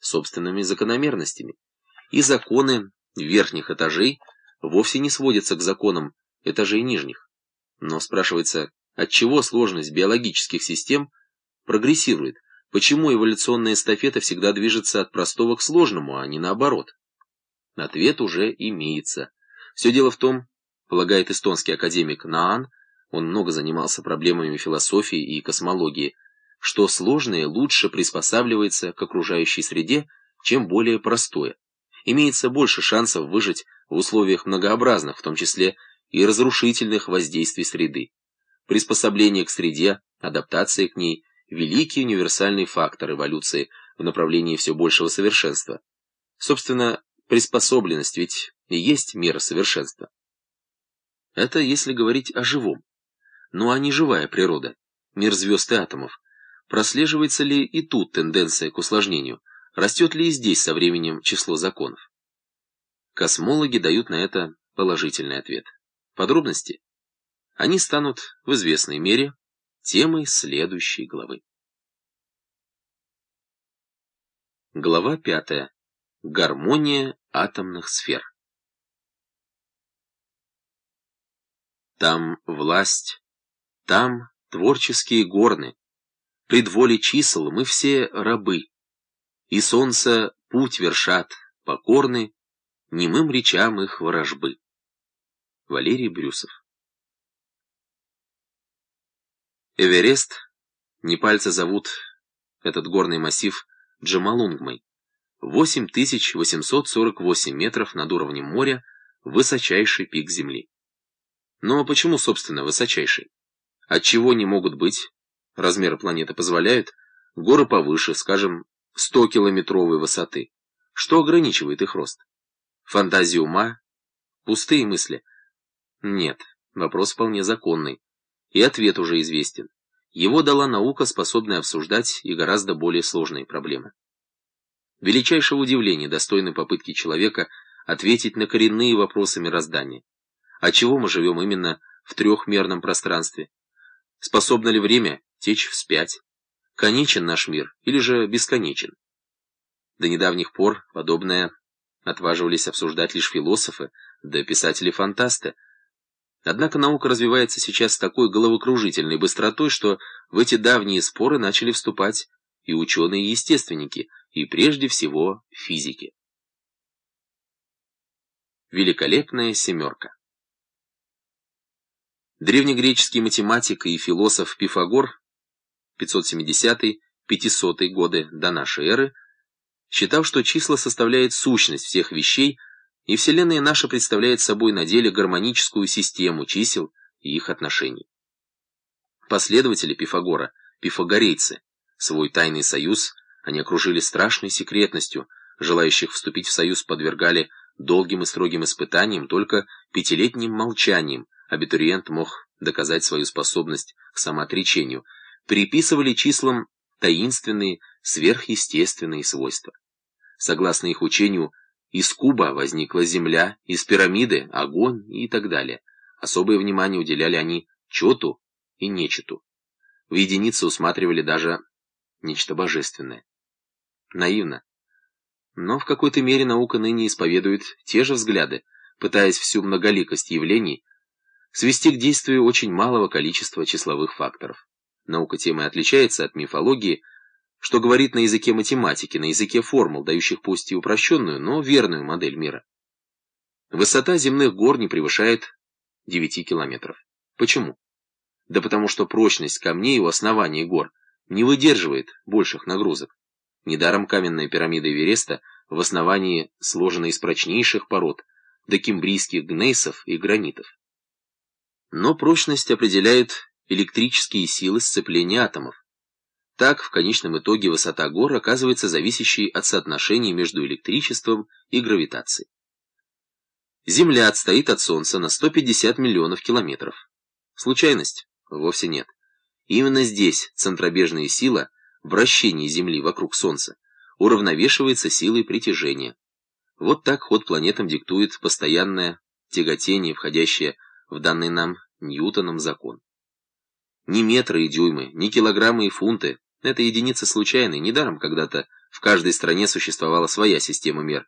собственными закономерностями. И законы верхних этажей вовсе не сводятся к законам этажей нижних. Но спрашивается, отчего сложность биологических систем прогрессирует, почему эволюционная эстафета всегда движется от простого к сложному, а не наоборот? Ответ уже имеется. Все дело в том, полагает эстонский академик Наан, он много занимался проблемами философии и космологии, что сложное лучше приспосабливается к окружающей среде, чем более простое. Имеется больше шансов выжить в условиях многообразных, в том числе и разрушительных воздействий среды. Приспособление к среде, адаптация к ней – великий универсальный фактор эволюции в направлении все большего совершенства. Собственно, приспособленность ведь и есть мера совершенства. Это если говорить о живом. Ну а не живая природа, мир звезд и атомов. Прослеживается ли и тут тенденция к усложнению? Растет ли и здесь со временем число законов? Космологи дают на это положительный ответ. Подробности? Они станут в известной мере темой следующей главы. Глава пятая. Гармония атомных сфер. Там власть, там творческие горны. Пред волей чисел мы все рабы. И солнце путь вершат, покорны, немым речам их ворожбы. Валерий Брюсов Эверест, непальцы зовут этот горный массив Джамалунгмой, 8848 метров над уровнем моря, высочайший пик Земли. Но почему, собственно, высочайший? Отчего не могут быть, размеры планеты позволяют, горы повыше, скажем, 100-километровой высоты? Что ограничивает их рост? Фантазия ума? Пустые мысли? Нет, вопрос вполне законный. И ответ уже известен. Его дала наука, способная обсуждать и гораздо более сложные проблемы. Величайшего удивления достойны попытки человека ответить на коренные вопросы мироздания. Отчего мы живем именно в трехмерном пространстве? Способно ли время течь вспять? Конечен наш мир или же бесконечен? До недавних пор подобное отваживались обсуждать лишь философы, да писатели-фантасты. Однако наука развивается сейчас с такой головокружительной быстротой, что в эти давние споры начали вступать и ученые-естественники, и прежде всего физики. Великолепная семерка Древнегреческий математик и философ Пифагор 570-500 годы до нашей эры считал, что числа составляют сущность всех вещей, и Вселенная наша представляет собой на деле гармоническую систему чисел и их отношений. Последователи Пифагора, пифагорейцы, свой тайный союз они окружили страшной секретностью, желающих вступить в союз подвергали долгим и строгим испытаниям только пятилетним молчанием, абитуриент мог доказать свою способность к самоотречению, приписывали числам таинственные, сверхъестественные свойства. Согласно их учению, из куба возникла земля, из пирамиды — огонь и так далее. Особое внимание уделяли они чету и нечету. В единице усматривали даже нечто божественное. Наивно. Но в какой-то мере наука ныне исповедует те же взгляды, пытаясь всю многоликость явлений свести к действию очень малого количества числовых факторов. Наука тем и отличается от мифологии, что говорит на языке математики, на языке формул, дающих пусть и упрощенную, но верную модель мира. Высота земных гор не превышает 9 километров. Почему? Да потому что прочность камней у основания гор не выдерживает больших нагрузок. Недаром каменная пирамида Эвереста в основании сложена из прочнейших пород, до кембрийских гнейсов и гранитов. Но прочность определяет электрические силы сцепления атомов. Так, в конечном итоге высота гор оказывается зависящей от соотношения между электричеством и гравитацией. Земля отстоит от Солнца на 150 миллионов километров. Случайность? Вовсе нет. Именно здесь центробежная сила, вращение Земли вокруг Солнца, уравновешивается силой притяжения. Вот так ход планетам диктует постоянное тяготение, входящее в данный нам Ньютоном закон. Ни метры и дюймы, ни килограммы и фунты — это единицы случайные, недаром когда-то В каждой стране существовала своя система мер.